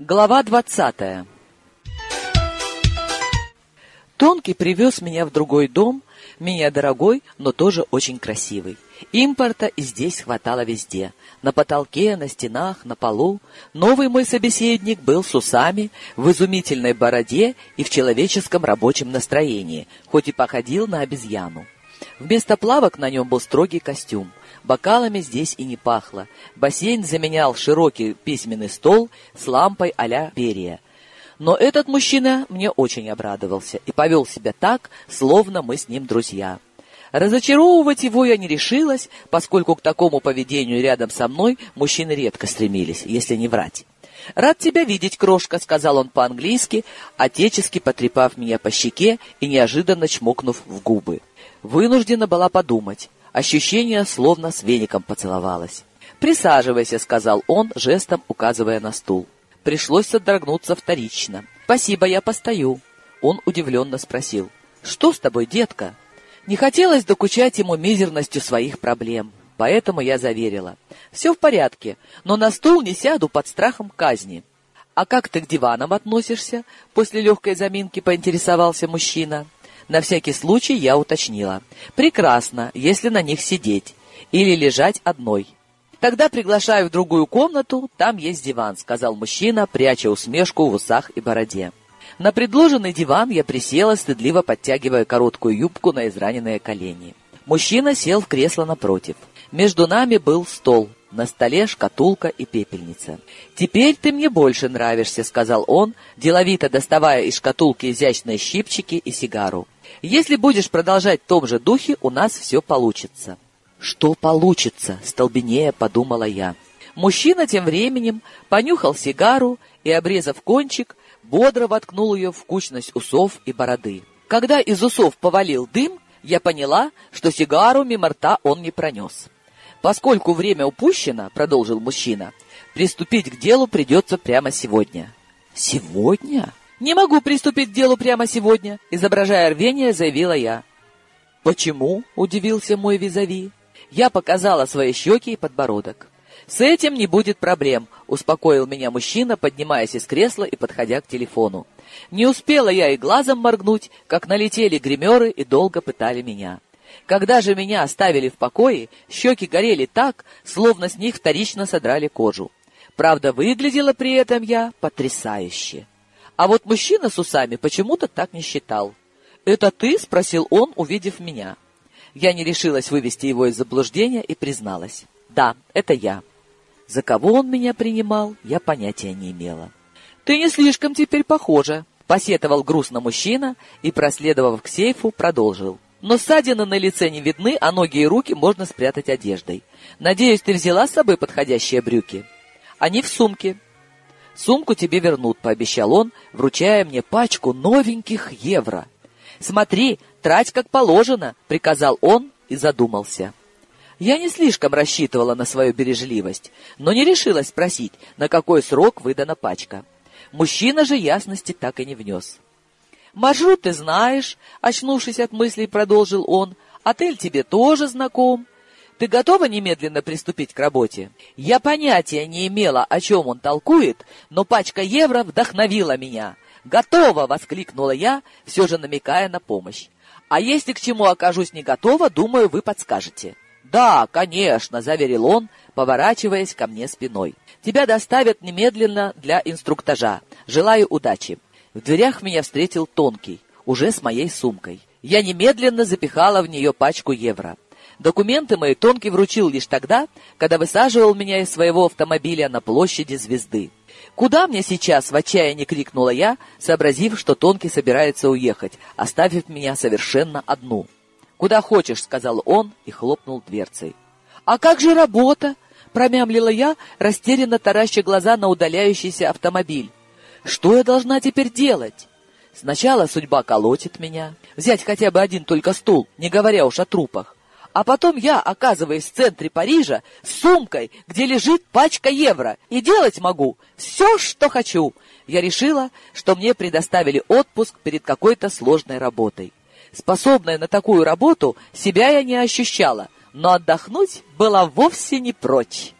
Глава двадцатая Тонкий привез меня в другой дом, меня дорогой, но тоже очень красивый. Импорта и здесь хватало везде. На потолке, на стенах, на полу. Новый мой собеседник был с усами, в изумительной бороде и в человеческом рабочем настроении, хоть и походил на обезьяну. Вместо плавок на нем был строгий костюм. Бокалами здесь и не пахло. Бассейн заменял широкий письменный стол с лампой а-ля перья. Но этот мужчина мне очень обрадовался и повел себя так, словно мы с ним друзья. Разочаровывать его я не решилась, поскольку к такому поведению рядом со мной мужчины редко стремились, если не врать. «Рад тебя видеть, крошка», — сказал он по-английски, отечески потрепав меня по щеке и неожиданно чмокнув в губы. Вынуждена была подумать. Ощущение, словно с веником поцеловалась. «Присаживайся», — сказал он, жестом указывая на стул. Пришлось содрогнуться вторично. «Спасибо, я постою». Он удивленно спросил. «Что с тобой, детка?» Не хотелось докучать ему мизерностью своих проблем, поэтому я заверила. «Все в порядке, но на стул не сяду под страхом казни». «А как ты к диванам относишься?» После легкой заминки поинтересовался мужчина. На всякий случай я уточнила. «Прекрасно, если на них сидеть. Или лежать одной». «Тогда приглашаю в другую комнату, там есть диван», — сказал мужчина, пряча усмешку в усах и бороде. На предложенный диван я присела, стыдливо подтягивая короткую юбку на израненные колени. Мужчина сел в кресло напротив. Между нами был стол, на столе шкатулка и пепельница. «Теперь ты мне больше нравишься», — сказал он, деловито доставая из шкатулки изящные щипчики и сигару. «Если будешь продолжать в том же духе, у нас все получится». «Что получится?» — столбенея подумала я. Мужчина тем временем понюхал сигару и, обрезав кончик, бодро воткнул ее в кучность усов и бороды. Когда из усов повалил дым, я поняла, что сигару мимо рта он не пронес. «Поскольку время упущено, — продолжил мужчина, — приступить к делу придется прямо сегодня». «Сегодня?» «Не могу приступить к делу прямо сегодня», — изображая рвение, заявила я. «Почему?» — удивился мой визави. Я показала свои щеки и подбородок. «С этим не будет проблем», — успокоил меня мужчина, поднимаясь из кресла и подходя к телефону. Не успела я и глазом моргнуть, как налетели гримеры и долго пытали меня. Когда же меня оставили в покое, щеки горели так, словно с них вторично содрали кожу. Правда, выглядела при этом я потрясающе. А вот мужчина с усами почему-то так не считал. «Это ты?» — спросил он, увидев меня. Я не решилась вывести его из заблуждения и призналась. «Да, это я». За кого он меня принимал, я понятия не имела. «Ты не слишком теперь похожа», — посетовал грустно мужчина и, проследовав к сейфу, продолжил. «Но ссадины на лице не видны, а ноги и руки можно спрятать одеждой. Надеюсь, ты взяла с собой подходящие брюки?» «Они в сумке». «Сумку тебе вернут», — пообещал он, вручая мне пачку новеньких евро. «Смотри, трать как положено», — приказал он и задумался. Я не слишком рассчитывала на свою бережливость, но не решилась спросить, на какой срок выдана пачка. Мужчина же ясности так и не внес. «Маршрут ты знаешь», — очнувшись от мыслей, продолжил он. «Отель тебе тоже знаком. Ты готова немедленно приступить к работе?» Я понятия не имела, о чем он толкует, но пачка евро вдохновила меня. «Готова!» — воскликнула я, все же намекая на помощь. «А если к чему окажусь не готова, думаю, вы подскажете». «Да, конечно», — заверил он, поворачиваясь ко мне спиной. «Тебя доставят немедленно для инструктажа. Желаю удачи». В дверях меня встретил Тонкий, уже с моей сумкой. Я немедленно запихала в нее пачку евро. Документы мои Тонкий вручил лишь тогда, когда высаживал меня из своего автомобиля на площади Звезды. «Куда мне сейчас?» — в отчаянии крикнула я, сообразив, что Тонкий собирается уехать, оставив меня совершенно одну. «Куда хочешь», — сказал он и хлопнул дверцей. «А как же работа?» — промямлила я, растерянно тараща глаза на удаляющийся автомобиль. «Что я должна теперь делать?» Сначала судьба колотит меня. Взять хотя бы один только стул, не говоря уж о трупах. А потом я оказываюсь в центре Парижа с сумкой, где лежит пачка евро, и делать могу все, что хочу. Я решила, что мне предоставили отпуск перед какой-то сложной работой. Способная на такую работу, себя я не ощущала, но отдохнуть была вовсе не прочь.